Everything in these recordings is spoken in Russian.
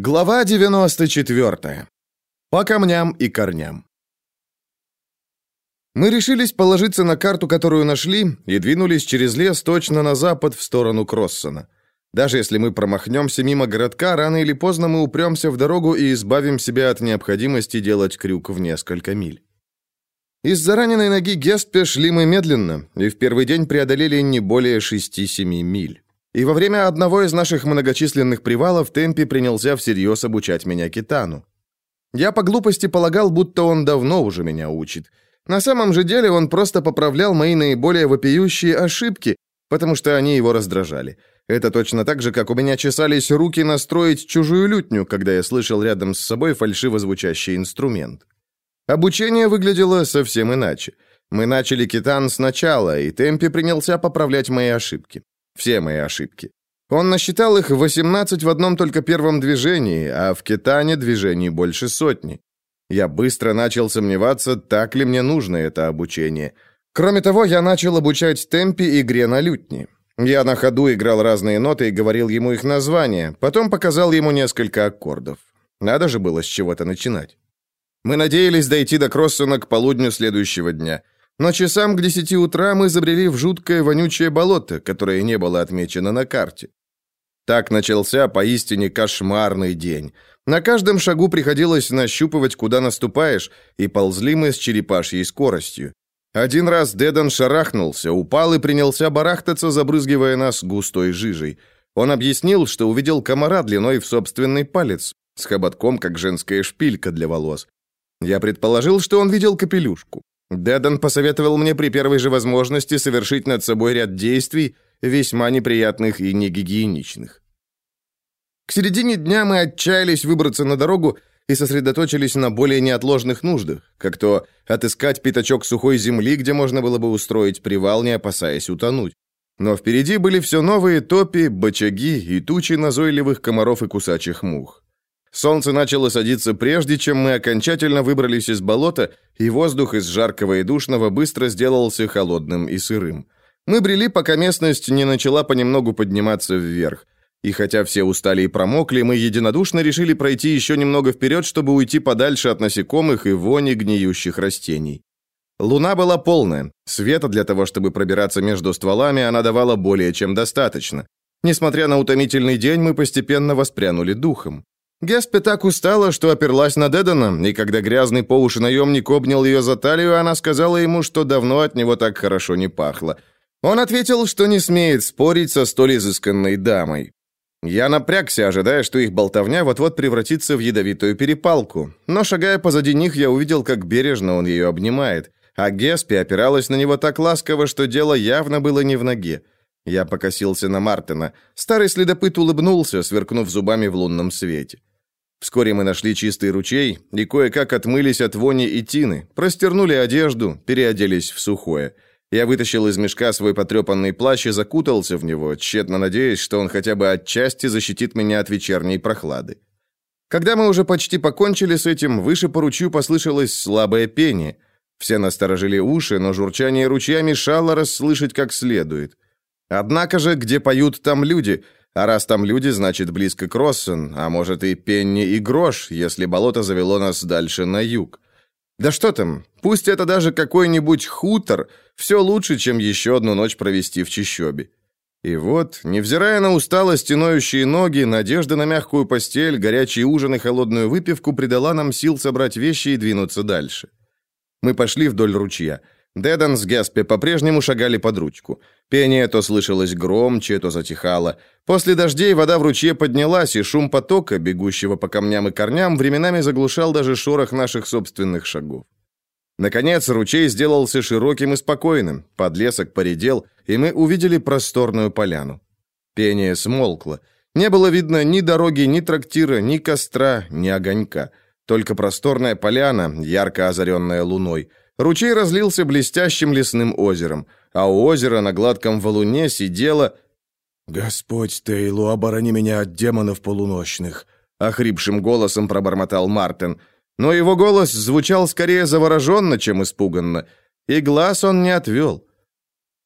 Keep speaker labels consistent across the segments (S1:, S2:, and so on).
S1: Глава 94. По камням и корням. Мы решились положиться на карту, которую нашли, и двинулись через лес точно на запад в сторону Кроссона. Даже если мы промахнемся мимо городка, рано или поздно мы упремся в дорогу и избавим себя от необходимости делать крюк в несколько миль. Из-за раненой ноги Геспе шли мы медленно, и в первый день преодолели не более 6-7 миль. И во время одного из наших многочисленных привалов Темпи принялся всерьез обучать меня китану. Я по глупости полагал, будто он давно уже меня учит. На самом же деле он просто поправлял мои наиболее вопиющие ошибки, потому что они его раздражали. Это точно так же, как у меня чесались руки настроить чужую лютню, когда я слышал рядом с собой фальшиво звучащий инструмент. Обучение выглядело совсем иначе. Мы начали китан сначала, и Темпи принялся поправлять мои ошибки. Все мои ошибки. Он насчитал их 18 в одном только первом движении, а в Китане движений больше сотни. Я быстро начал сомневаться, так ли мне нужно это обучение. Кроме того, я начал обучать темпе игре на лютне. Я на ходу играл разные ноты и говорил ему их названия, потом показал ему несколько аккордов. Надо же было с чего-то начинать. Мы надеялись дойти до Кроссона к полудню следующего дня – но часам к десяти утра мы забрели в жуткое вонючее болото, которое не было отмечено на карте. Так начался поистине кошмарный день. На каждом шагу приходилось нащупывать, куда наступаешь, и ползли мы с черепашьей скоростью. Один раз Дедан шарахнулся, упал и принялся барахтаться, забрызгивая нас густой жижей. Он объяснил, что увидел комара длиной в собственный палец, с хоботком, как женская шпилька для волос. Я предположил, что он видел капелюшку. Дэддон посоветовал мне при первой же возможности совершить над собой ряд действий, весьма неприятных и негигиеничных. К середине дня мы отчаялись выбраться на дорогу и сосредоточились на более неотложных нуждах, как то отыскать пятачок сухой земли, где можно было бы устроить привал, не опасаясь утонуть. Но впереди были все новые топи, бочаги и тучи назойливых комаров и кусачих мух. Солнце начало садиться прежде, чем мы окончательно выбрались из болота, и воздух из жаркого и душного быстро сделался холодным и сырым. Мы брели, пока местность не начала понемногу подниматься вверх. И хотя все устали и промокли, мы единодушно решили пройти еще немного вперед, чтобы уйти подальше от насекомых и вони гниющих растений. Луна была полная. Света для того, чтобы пробираться между стволами, она давала более чем достаточно. Несмотря на утомительный день, мы постепенно воспрянули духом. Геспи так устала, что оперлась на Дедана, и когда грязный по уши наемник обнял ее за талию, она сказала ему, что давно от него так хорошо не пахло. Он ответил, что не смеет спорить со столь изысканной дамой. Я напрягся, ожидая, что их болтовня вот-вот превратится в ядовитую перепалку. Но, шагая позади них, я увидел, как бережно он ее обнимает. А Геспи опиралась на него так ласково, что дело явно было не в ноге. Я покосился на Мартина. Старый следопыт улыбнулся, сверкнув зубами в лунном свете. Вскоре мы нашли чистый ручей и кое-как отмылись от вони и тины, простернули одежду, переоделись в сухое. Я вытащил из мешка свой потрепанный плащ и закутался в него, тщетно надеясь, что он хотя бы отчасти защитит меня от вечерней прохлады. Когда мы уже почти покончили с этим, выше по ручью послышалось слабое пение. Все насторожили уши, но журчание ручья мешало расслышать как следует. Однако же, где поют, там люди — а раз там люди, значит, близко Кроссон, а может и Пенни и Грош, если болото завело нас дальше на юг. Да что там, пусть это даже какой-нибудь хутор, все лучше, чем еще одну ночь провести в чащобе. И вот, невзирая на усталость и ноющие ноги, надежда на мягкую постель, горячий ужин и холодную выпивку придала нам сил собрать вещи и двинуться дальше. Мы пошли вдоль ручья. Дедан с Геспе по-прежнему шагали под ручку. Пение то слышалось громче, то затихало. После дождей вода в ручье поднялась, и шум потока, бегущего по камням и корням, временами заглушал даже шорох наших собственных шагов. Наконец, ручей сделался широким и спокойным, подлесок поредел, и мы увидели просторную поляну. Пение смолкло. Не было видно ни дороги, ни трактира, ни костра, ни огонька. Только просторная поляна, ярко озаренная луной – Ручей разлился блестящим лесным озером, а у озера на гладком валуне сидела...
S2: «Господь Тейлу, оборони меня от демонов полуночных!» — охрипшим голосом пробормотал Мартин. Но его голос звучал скорее завороженно, чем испуганно, и глаз он не отвел.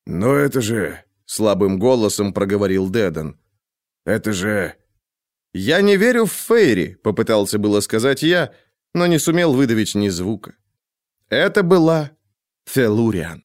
S3: «Но это же...» — слабым голосом проговорил Деден. «Это же...
S1: «Я не верю в Фейри», — попытался было сказать я, но не сумел выдавить ни звука. Это была Фелуриан.